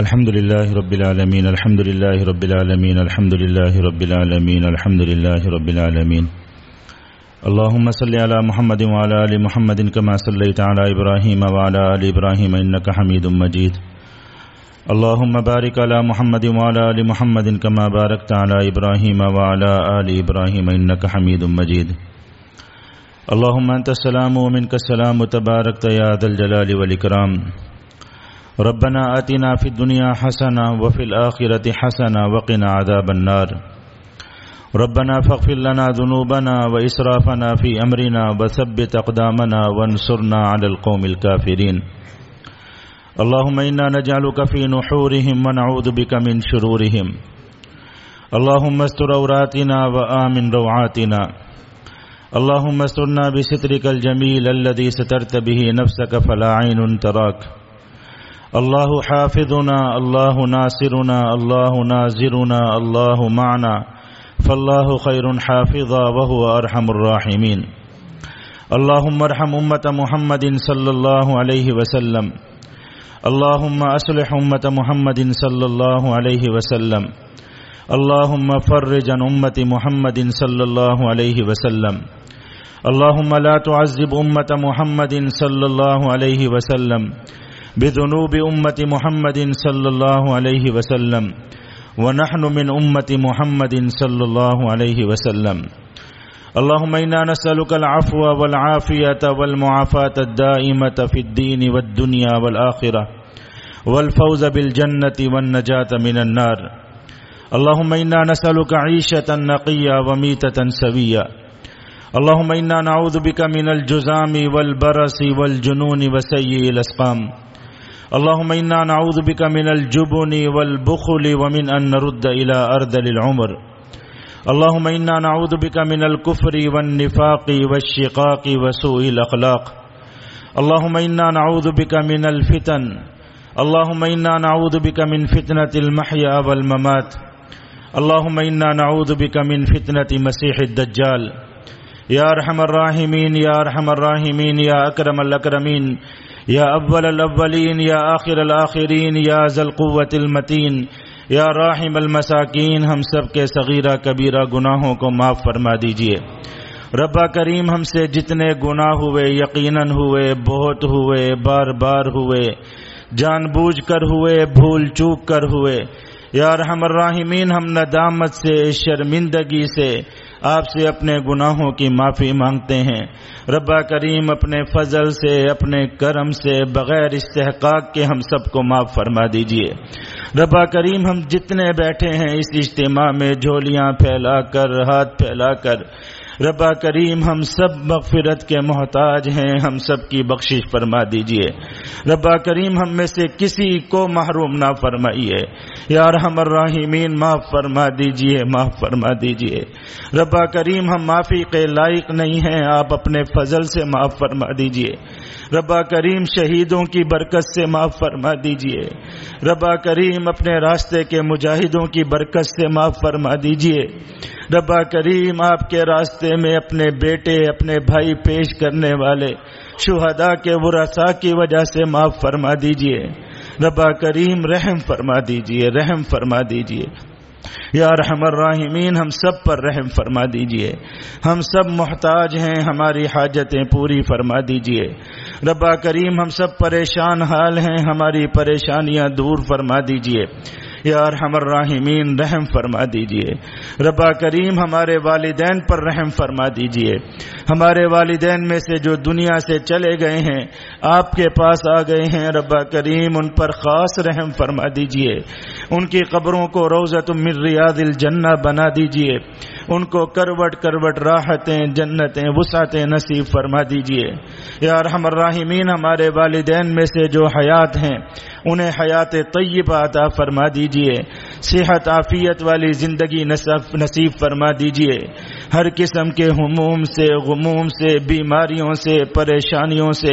الحمد لله رب العالمين، الحمد لله رب العالمين، الحمد لله رب العالمين، الحمد لله رب العالمين. اللهم صل على محمد وعلى ال محمد كما صليت على ابراهيم وعلى ال ابراهيم انك حميد مجيد. اللهم بارك على محمد وعلى ال محمد كما باركت على ابراهيم وعلى ال ابراهيم انك حميد مجيد. اللهم انت السلام ومنك السلام، تباركت يا ذا الجلال والاكرام ربنا آتنا في الدنيا حسنة وفي الآخرة حسنة وقنا عذاب النار. ربنا فاغفر لنا ذنوبنا وإسرافنا في أمرنا وثبت أقدامنا وانصرنا على القوم الكافرين اللهم إنا نجعلك في نحورهم ونعوذ بك من شرورهم اللهم استر عوراتنا وآمن روعاتنا. اللهم استرنا بسترك الجميل الذي سترت به نفسك فلا عين تراك الله حافظنا الله ناصرنا الله نازرنا الله معنا. فالله خير حافظا وهو أرحم الراحمين. اللهم ارحم أمة محمد صلى الله عليه وسلم. اللهم أصلح أمة محمد صلى الله عليه وسلم. اللهم فرج عن أمة محمد صلى الله عليه وسلم. اللهم لا تعذب أمة محمد صلى الله عليه وسلم. بذنوب أمة محمد صلى الله عليه وسلم ونحن من أمة محمد صلى الله عليه وسلم. اللهم إنا نسألك العفو والعافية والمعافاة الدائمة في الدين والدنيا والآخرة والفوز بالجنة والنجاة من النار. اللهم إنا نسألك عيشة نقية وميتة سوية. اللهم إنا نعوذ بك من الجزام والبرس والجنون وسيء الأسقام. اللهم إنا نعوذ بك من الجبن والبخل ومن أن نرد إلى أرذل العمر. اللهم إنا نعوذ بك من الكفر والنفاق والشقاق وسوء الأخلاق. اللهم إنا نعوذ بك من الفتن. اللهم إنا نعوذ بك من فتنة المحيا والممات. اللهم إنا نعوذ بك من فتنة مسيح الدجال. يا أرحم الراحمين، يا أرحم الراحمين، يا أكرم الأكرمين. يا أول الأولين، يا آخر الآخرين، يا ذا القوة المتين یا راحم المساکین ہم سب کے صغیرہ، کبیرہ گناہوں کو معاف فرما دیجیے۔ ربا کریم ہم سے جتنے گناہ ہوئے، یقیناً ہوئے، بہت ہوئے، بار بار ہوئے، جان بوجھ کر ہوئے، بھول چوک کر ہوئے، یا رحم الراحمین، ہم ندامت سے، شرمندگی سے آپ سے اپنے گناہوں کی معافی مانگتے ہیں۔ ربا کریم اپنے فضل سے، اپنے کرم سے بغیر استحقاق کے ہم سب کو معاف فرما دیجیے۔ ربا کریم، ہم جتنے بیٹھے ہیں اس اجتماع میں جھولیاں پھیلا کر، ہاتھ پھیلا کر ربا کریم، ہم سب مغفرت کے محتاج ہیں، ہم سب کی بخشش فرما دیجیے۔ ربا کریم، ہم میں سے کسی کو محروم نہ فرمائیے۔ یار ہم الراحمین معاف فرما دیجیے، معاف فرما دیجیے۔ ربا کریم، ہم معافی کے لائق نہیں ہیں، آپ اپنے فضل سے معاف فرما دیجیے۔ ربا کریم شہیدوں کی برکت سے معاف فرما دیجیے۔ ربا کریم اپنے راستے کے مجاہدوں کی برکت سے معاف فرما دیجیے۔ ربا کریم آپ کے راستے میں اپنے بیٹے، اپنے بھائی پیش کرنے والے، شہداء کے ورثاء کی وجہ سے معاف فرما دیجیے۔ ربا کریم رحم فرما دیجیے، رحم فرما دیجیے۔ یا رحم الراحمین ہم سب پر رحم فرما دیجیے۔ ہم سب محتاج ہیں، ہماری حاجتیں پوری فرما دیجیے۔ ربا کریم، ہم سب پریشان حال ہیں، ہماری پریشانیاں دور فرما دیجیے۔ یا ارحم الراحمین، رحم فرما دیجیے۔ ربا کریم، ہمارے والدین پر رحم فرما دیجیے۔ ہمارے والدین میں سے جو دنیا سے چلے گئے ہیں، آپ کے پاس آ گئے ہیں۔ ربا کریم، ان پر خاص رحم فرما دیجیے۔ ان کی قبروں کو روزت من ریاض الجنہ بنا دیجیے۔ ان کو کروٹ کروٹ راحتیں، جنتیں، وسعتیں نصیب فرما دیجیے۔ یا ارحم الراحمین، ہمارے والدین میں سے جو حیات ہیں، انہیں حیات طیبہ عطا فرما دیجیے۔ صحت، عافیت والی زندگی نصیب فرما دیجیے۔ ہر قسم کے ہموم سے، غموم سے، بیماریوں سے، پریشانیوں سے،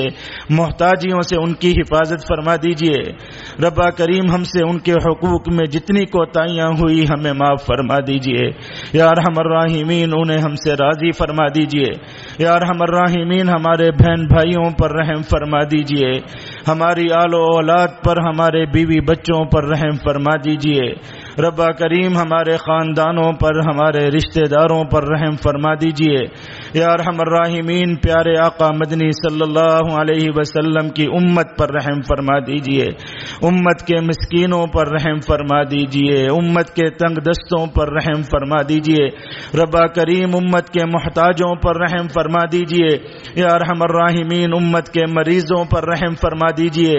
محتاجیوں سے ان کی حفاظت فرما دیجیے۔ ربا کریم ہم سے ان کے حقوق میں جتنی کوتاہیاں ہوئی، ہمیں معاف فرما دیجیے۔ یا رحم الراحمین انہیں ہم سے راضی فرما دیجیے۔ یا ارحم الراحمین ہمارے بہن بھائیوں پر رحم فرما دیجیے۔ ہماری آل و اولاد پر، ہمارے بیوی بچوں پر رحم فرما دیجیے۔ ربا کریم، ہمارے خاندانوں پر، ہمارے رشتہ داروں پر رحم فرما دیجیے۔ یا رحم الراحمین، پیارے آقا مدنی صلی اللہ علیہ وسلم کی امت پر رحم فرما دیجیے، امت کے مسکینوں پر رحم فرما دیجیے، امت کے تنگ دستوں پر رحم فرما دیجیے، ربا کریم امت کے محتاجوں پر رحم فرما دیجیے، یا رحم الراحمین، امت کے مریضوں پر رحم فرما دیجیے،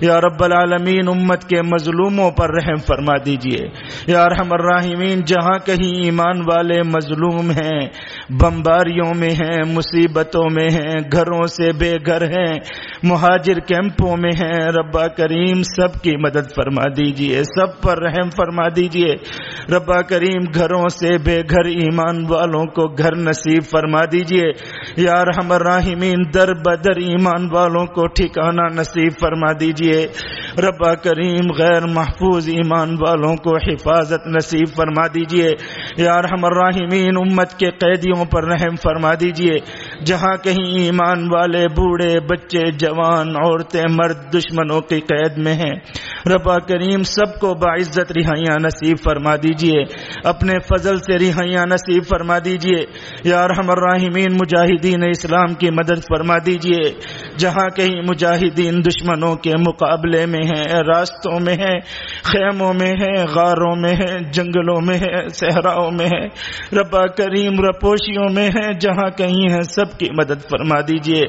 یا رب العالمین، امت کے مظلوموں پر رحم فرما دیجیے۔ یا رحم الراحمین، جہاں کہیں ایمان والے مظلوم ہیں، بمباریوں میں ہیں، مصیبتوں میں ہیں، گھروں سے بے گھر ہیں، مہاجر کیمپوں میں ہیں۔ ربا کریم سب کی مدد فرما دیجیے، سب پر رحم فرما دیجیے۔ ربا کریم گھروں سے بے گھر ایمان والوں کو گھر نصیب فرما دیجیے۔ یا رحم الراحمین، در بدر ایمان والوں کو ٹھکانہ نصیب فرما دیجیے۔ ربا کریم غیر محفوظ ایمان والوں کو حفاظت نصیب فرما دیجیے۔ یا رحم الراحمین، امت کے قیدیوں پر رحم فرما دیجیے، جہاں کہیں ایمان والے بوڑھے بچے، جوان عورتیں، مرد دشمنوں کی قید میں ہیں۔ ربا کریم سب کو باعزت رہائیاں نصیب فرما دیجیے۔ اپنے فضل سے رہائیاں نصیب فرما دیجیے۔ یا رحم الراحمین، مجاہدین اسلام کی مدد فرما دیجیے۔ جہاں کہیں مجاہدین دشمنوں کے مقابلے میں ہیں، راستوں میں ہیں، خیموں میں ہیں، غاروں میں ہیں، جنگلوں میں ہیں، صحراؤں میں ہیں۔ ربا کریم، رپوشیوں میں ہیں۔ جہاں کہیں ہیں، سب کی مدد فرما دیجیے۔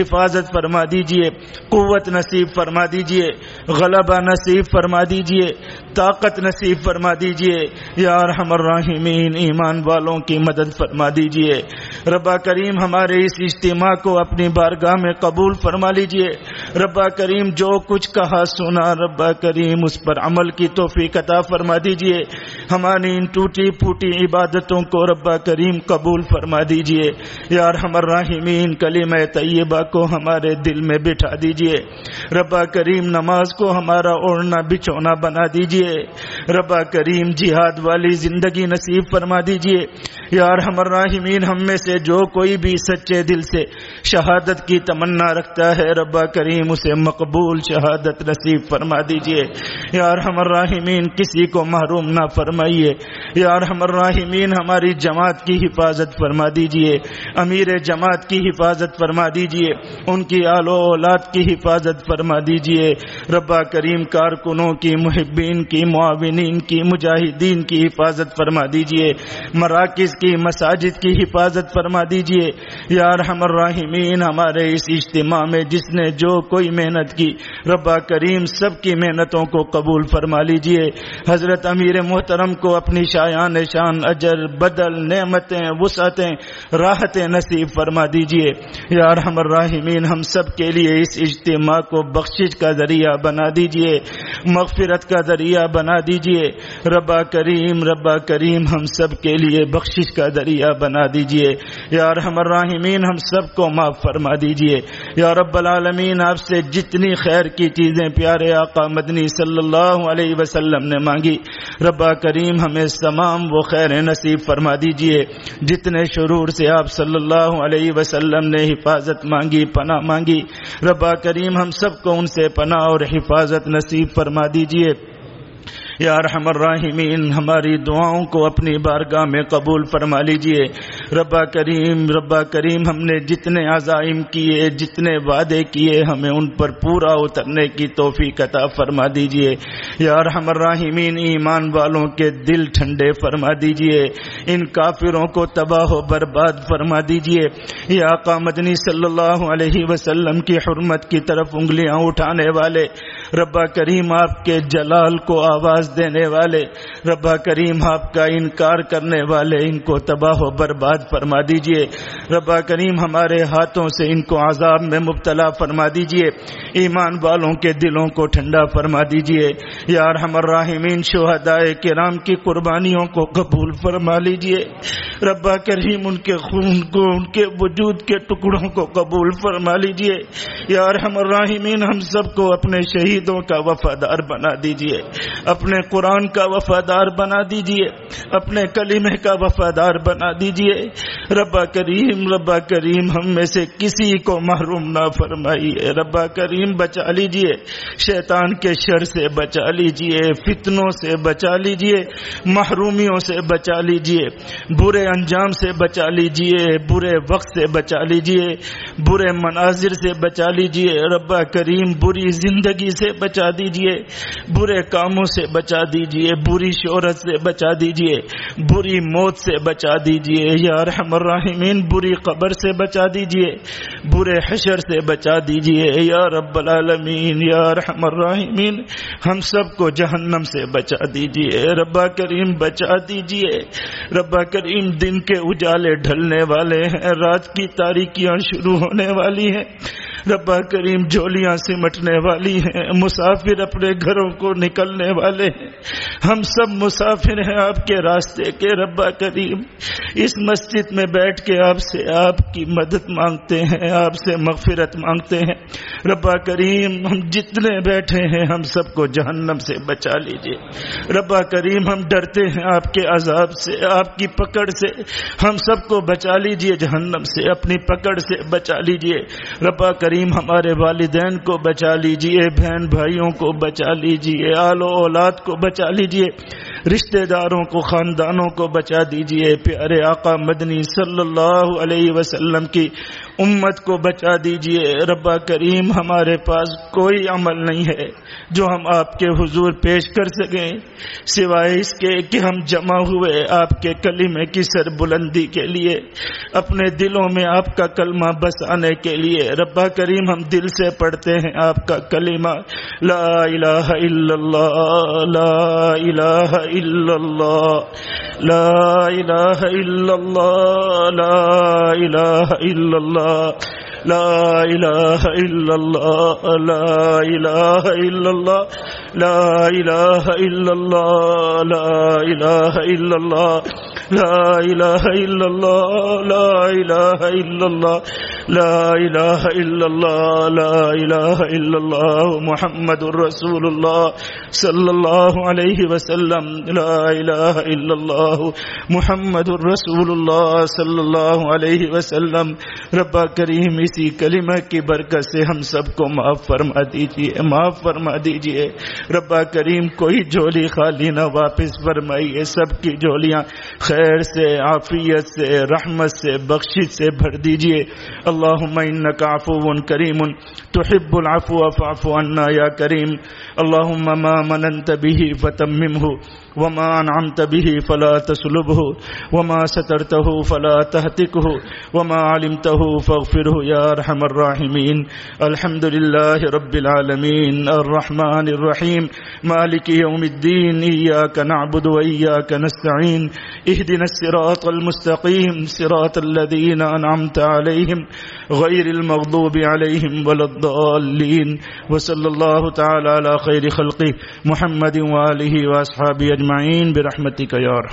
حفاظت فرما دیجیے۔ قوت نصیب فرما دیجیے۔ غلبہ نصیب نصیب فرما دیجیے، طاقت نصیب فرما دیجیے۔ یا رحم الراحمین، ایمان والوں کی مدد فرما دیجیے۔ ربا کریم ہمارے اس اجتماع کو اپنی بارگاہ میں قبول فرما لیجیے۔ ربا کریم جو کچھ کہا سنا، ربا کریم اس پر عمل کی توفیق عطا فرما دیجیے۔ ہماری ان ٹوٹی پھوٹی عبادتوں کو ربا کریم قبول فرما دیجیے۔ یا رحم الراحمین، کلمہ طیبہ کو ہمارے دل میں بٹھا دیجیے۔ ربا کریم، نماز کو ہمارا اوڑھنا، بچھونا بنا دیجیے۔ ربا کریم جہاد والی زندگی نصیب فرما دیجیے۔ یا رحم الراحمین، ہم میں سے جو کوئی بھی سچے دل سے شہادت کی تمنا رکھتا ہے ربا کریم اسے مقبول شہادت نصیب فرما دیجیے۔ یا رحم الراحمین، کسی کو محروم نہ فرمائیے۔ یا رحم الراحمین، ہماری جماعت کی حفاظت فرما دیجیے۔ امیر جماعت کی حفاظت فرما دیجیے۔ ان کی آل و اولاد کی حفاظت فرما دیجیے۔ ربا کریم کا کارکنوں کی محبین کی معاونین کی مجاہدین کی حفاظت فرما دیجیے۔ مراکز کی مساجد کی حفاظت فرما دیجیے۔ یا رحم الراحمین، ہمارے اس اجتماع میں جس نے جو کوئی محنت کی ربا کریم سب کی محنتوں کو قبول فرما لیجیے۔ حضرت امیر محترم کو اپنی شایان شان اجر، بدل، نعمتیں، وسعتیں، راحتیں نصیب فرما دیجیے۔ یا رحم الراحمین، ہم سب کے لیے اس اجتماع کو بخشش کا ذریعہ بنا دیجیے۔ مغفرت کا ذریعہ بنا دیجیے۔ ربا کریم ربا کریم، ہم سب کے لیے بخشش کا ذریعہ بنا دیجیے۔ یا رحم الراحمین، ہم سب کو معاف فرما دیجیے۔ یا رب العالمین، آپ سے جتنی خیر کی چیزیں پیارے آقا مدنی صلی اللہ علیہ وسلم نے مانگی۔ ربا کریم، ہمیں تمام وہ خیر نصیب فرما دیجیے۔ جتنے شرور سے آپ صلی اللہ علیہ وسلم نے حفاظت مانگی، پناہ مانگی۔ ربا کریم، ہم سب کو ان سے پناہ اور حفاظت نصیب فرما دیجیے۔ یا رحم الراحمین، ہماری دعاؤں کو اپنی بارگاہ میں قبول فرما لیجیے۔ ربا کریم ربا کریم، ہم نے جتنے عزائم کیے، جتنے وعدے کیے، ہمیں ان پر پورا اترنے کی توفیق عطا فرما دیجیے۔ یا رحم الراحمین، ایمان والوں کے دل ٹھنڈے فرما دیجیے۔ ان کافروں کو تباہ و برباد فرما دیجیے۔ یا آقا مدنی صلی اللہ علیہ وسلم کی حرمت کی طرف انگلیاں اٹھانے والے ربا کریم آپ کے جلال کو آواز دینے والے، ربا کریم آپ کا انکار کرنے والے، ان کو تباہ و برباد فرما دیجیے۔ ربا کریم ہمارے ہاتھوں سے ان کو عذاب میں مبتلا فرما دیجیے۔ ایمان والوں کے دلوں کو ٹھنڈا فرما دیجیے۔ یار ہمر راہمین شہدائے کرام کی قربانیوں کو قبول فرما لیجیے۔ ربا کریم ان کے خون کو، ان کے وجود کے ٹکڑوں کو قبول فرما لیجیے۔ یار ہمر راہمین ہم سب کو اپنے شہید شہیدوں کا وفادار بنا دیجیے، اپنے قرآن کا وفادار بنا دیجیے، اپنے کلمے کا وفادار بنا دیجیے۔ ربا کریم ربا کریم، ہم میں سے کسی کو محروم نہ فرمائیے۔ ربا کریم، بچا لیجیے۔ شیطان کے شر سے بچا لیجیے، فتنوں سے بچا لیجیے، محرومیوں سے بچا لیجیے۔ برے انجام سے بچا لیجیے، برے وقت سے بچا لیجیے، برے مناظر سے بچا لیجیے۔ ربا کریم، بری زندگی سے بچا دیجیے، برے کاموں سے بچا دیجیے، بری شہرت سے بچا دیجیے، بری موت سے بچا دیجیے، یا رحم الراحمین بری قبر سے بچا دیجیے، برے حشر سے بچا دیجیے، یا رب العالمین، یا رحم الراحمین ہم سب کو جہنم سے بچا دیجیے، ربا کریم بچا دیجیے، ربا کریم دن کے اجالے ڈھلنے والے ہیں، رات کی تاریکیاں شروع ہونے والی ہیں۔ ربا کریم جولیاں سمٹنے والی ہیں، مسافر اپنے گھروں کو نکلنے والے ہیں۔ ہم سب مسافر ہیں آپ کے راستے کے ربا کریم۔ اس مسجد میں بیٹھ کے آپ سے آپ کی مدد مانگتے ہیں، آپ سے مغفرت مانگتے ہیں۔ ربا کریم، ہم جتنے بیٹھے ہیں، ہم سب کو جہنم سے بچا لیجیے ربا کریم، ہم ڈرتے ہیں آپ کے عذاب سے، آپ کی پکڑ سے۔ ہم سب کو بچا لیجیے جہنم سے، اپنی پکڑ سے بچا لیجیے ربا کریم ہمارے والدین کو بچا لیجیے بہن بھائیوں کو بچا لیجیے آل و اولاد کو بچا لیجیے رشتہ داروں کو، خاندانوں کو بچا دیجیے پیارے آقا مدنی صلی اللہ علیہ وسلم کی امت کو بچا دیجیے ربا کریم ہمارے پاس کوئی عمل نہیں ہے جو ہم آپ کے حضور پیش کر سکیں۔ سوائے اس کے کہ ہم جمع ہوئے آپ کے کلمے کی سر بلندی کے لیے، اپنے دلوں میں آپ کا کلمہ بسانے کے لیے۔ ربا کریم ہم دل سے پڑھتے ہیں آپ کا کلمہ۔ لا الہ الا اللہ، لا الہ الا اللہ لا الہ الا اللہ لا الہ الا اللہ لا الہ الا اللہ لا الہ الا اللہ لا الہ الا اللہ لا الہ الا اللہ لا الہ الا اللہ لا الہ الا اللہ لا الہ الا اللہ لا الہ الا اللہ محمد الرسول اللہ صلی اللہ علیہ وسلم، لا الہ الا اللہ محمد الرسول اللہ صلی اللہ علیہ وسلم. ربا کریم، اسی کلمہ کی برکت سے ہم سب کو معاف فرما دیجیے معاف فرما دیجیے ربا کریم، کوئی جولی خالی نہ واپس فرمائیے سب کی جولیاں خیر سے، عافیت سے، رحمت سے، بخشش سے بھر دیجیے اللہم انکا عفو کریم تحب العفو فاعف عنا یا کریم اللہم ما مننت به فتممه وما أنعمت به فلا تسلبه وما سترته فلا تهتكه وما علمته فاغفره يا أرحم الراحمين. الحمد لله رب العالمين. الرحمن الرحيم. مالك يوم الدين. إياك نعبد وإياك نستعين. اهدنا الصراط المستقيم. صراط الذين أنعمت عليهم غير المغضوب عليهم ولا الضالين. وصلى الله تعالى على خير خلقه محمد وآله وأصحابه اجمعین برحمتی کا یار